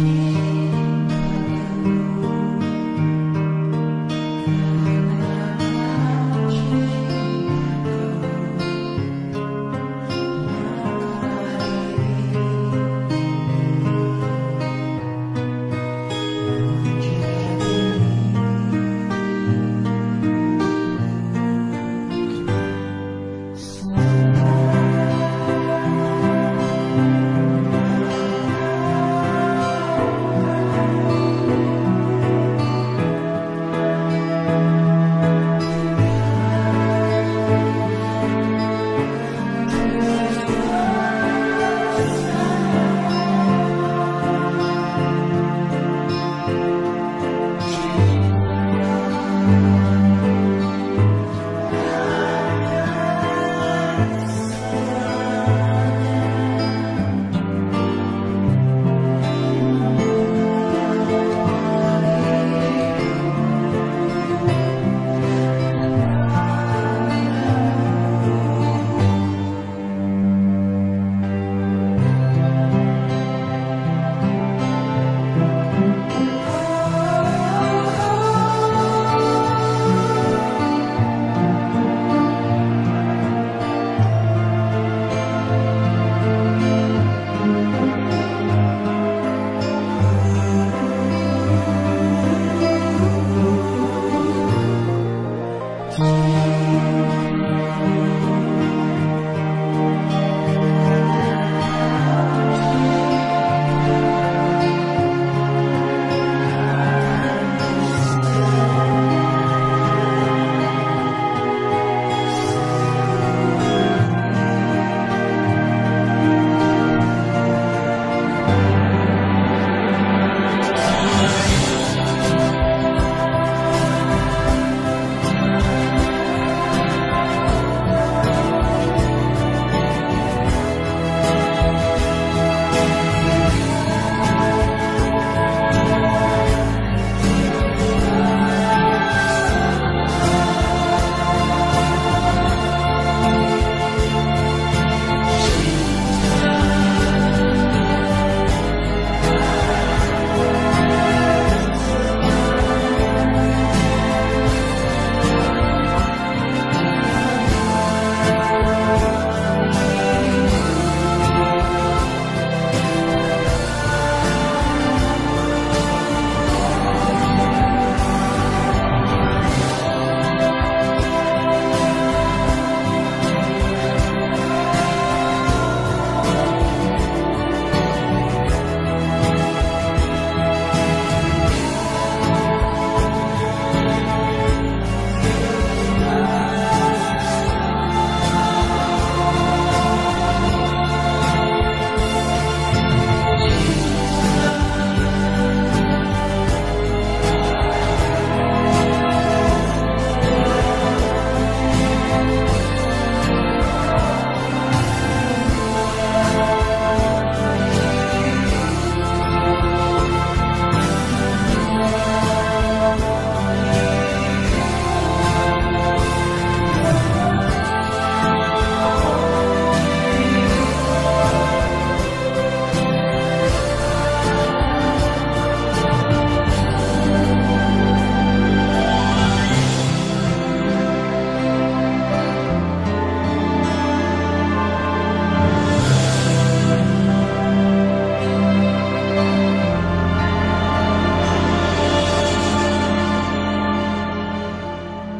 Mm-hmm.